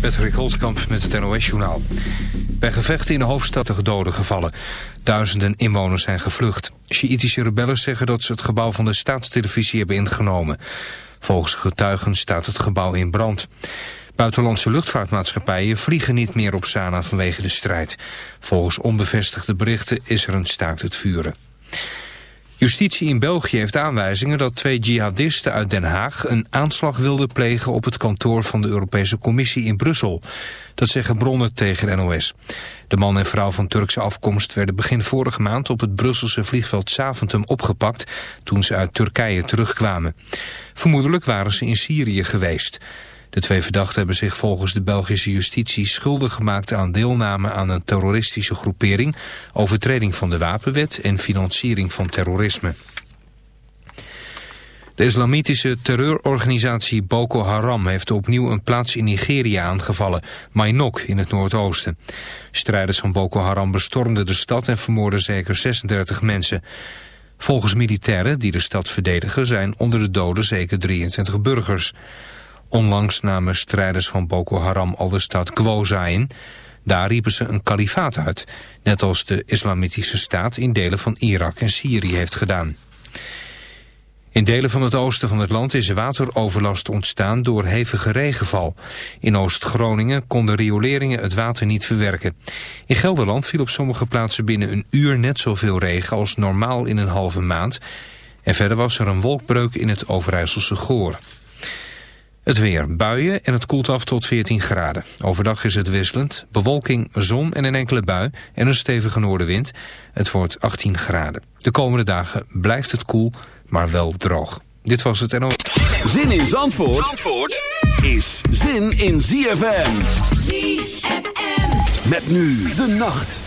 Patrick Holtkamp met het NOS-journaal. Bij gevechten in de hoofdstad de doden gevallen. Duizenden inwoners zijn gevlucht. Sjiitische rebellen zeggen dat ze het gebouw van de staatstelevisie hebben ingenomen. Volgens getuigen staat het gebouw in brand. Buitenlandse luchtvaartmaatschappijen vliegen niet meer op Sanaa vanwege de strijd. Volgens onbevestigde berichten is er een staakt het vuren. Justitie in België heeft aanwijzingen dat twee jihadisten uit Den Haag een aanslag wilden plegen op het kantoor van de Europese Commissie in Brussel. Dat zeggen bronnen tegen NOS. De man en vrouw van Turkse afkomst werden begin vorige maand op het Brusselse vliegveld Zaventem opgepakt toen ze uit Turkije terugkwamen. Vermoedelijk waren ze in Syrië geweest. De twee verdachten hebben zich volgens de Belgische justitie schuldig gemaakt aan deelname aan een terroristische groepering, overtreding van de wapenwet en financiering van terrorisme. De islamitische terreurorganisatie Boko Haram heeft opnieuw een plaats in Nigeria aangevallen, Mainok in het noordoosten. Strijders van Boko Haram bestormden de stad en vermoorden zeker 36 mensen. Volgens militairen die de stad verdedigen zijn onder de doden zeker 23 burgers. Onlangs namen strijders van Boko Haram al de stad Gwoza in. Daar riepen ze een kalifaat uit, net als de islamitische staat in delen van Irak en Syrië heeft gedaan. In delen van het oosten van het land is wateroverlast ontstaan door hevige regenval. In Oost-Groningen konden rioleringen het water niet verwerken. In Gelderland viel op sommige plaatsen binnen een uur net zoveel regen als normaal in een halve maand. En verder was er een wolkbreuk in het Overijsselse Goor. Het weer, buien en het koelt af tot 14 graden. Overdag is het wisselend, bewolking, zon en een enkele bui en een stevige noordenwind. Het wordt 18 graden. De komende dagen blijft het koel, maar wel droog. Dit was het NO. Zin in Zandvoort, Zandvoort is zin in ZFM. ZFM. Met nu de nacht.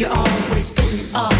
You're always putting up.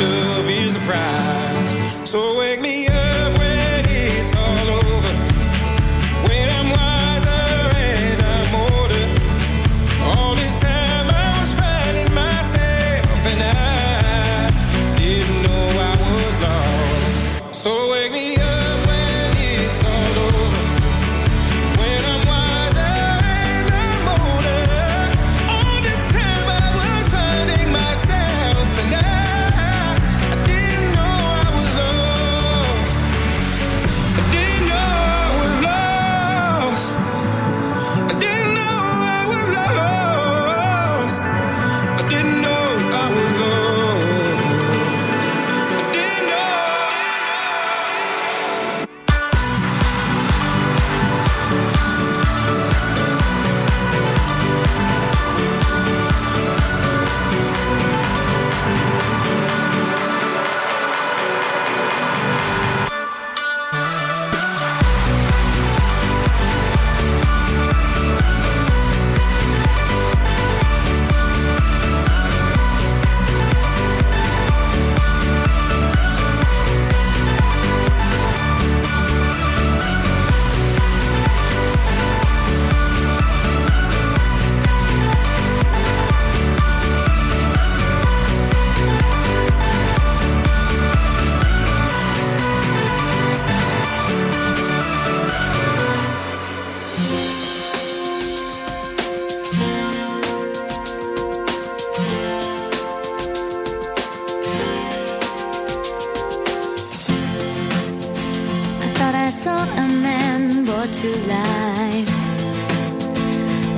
love is the prize. So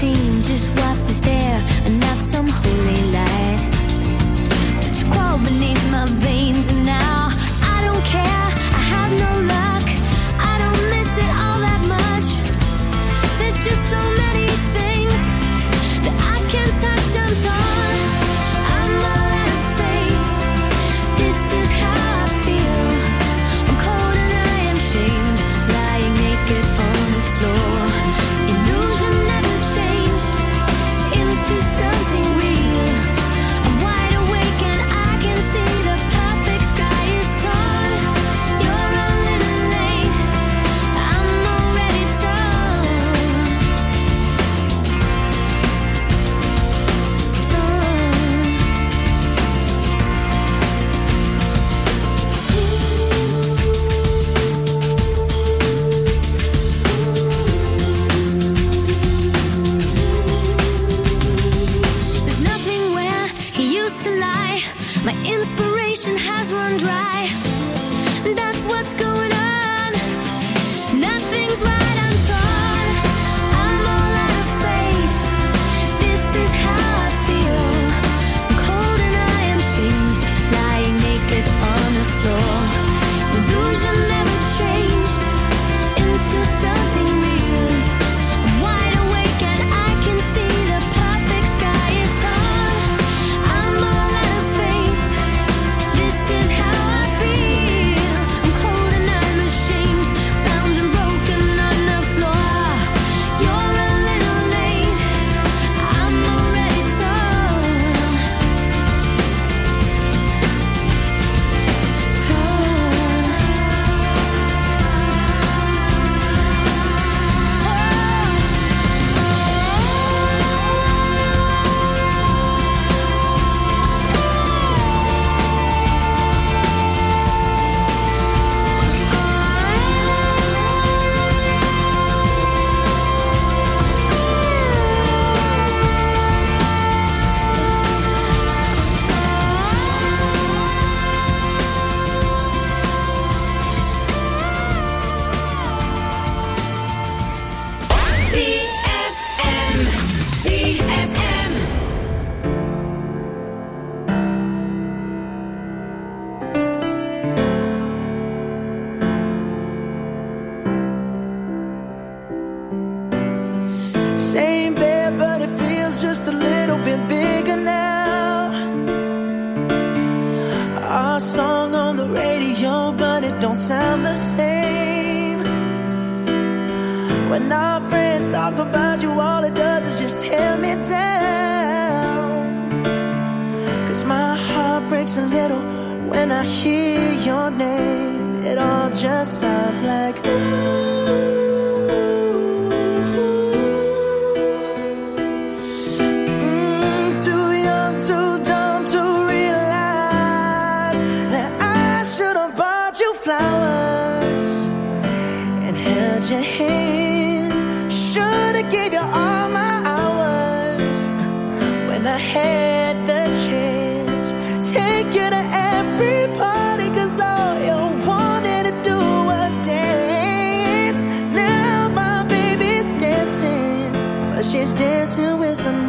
seen just one. just sounds like.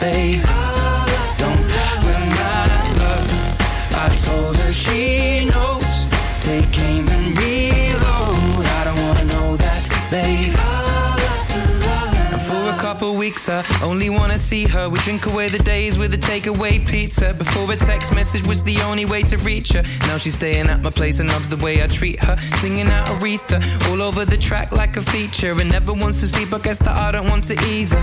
babe. Only wanna see her. We drink away the days with a takeaway pizza. Before a text message was the only way to reach her. Now she's staying at my place and loves the way I treat her. Singing out Aretha all over the track like a feature. And never wants to sleep, I guess that I don't want to either.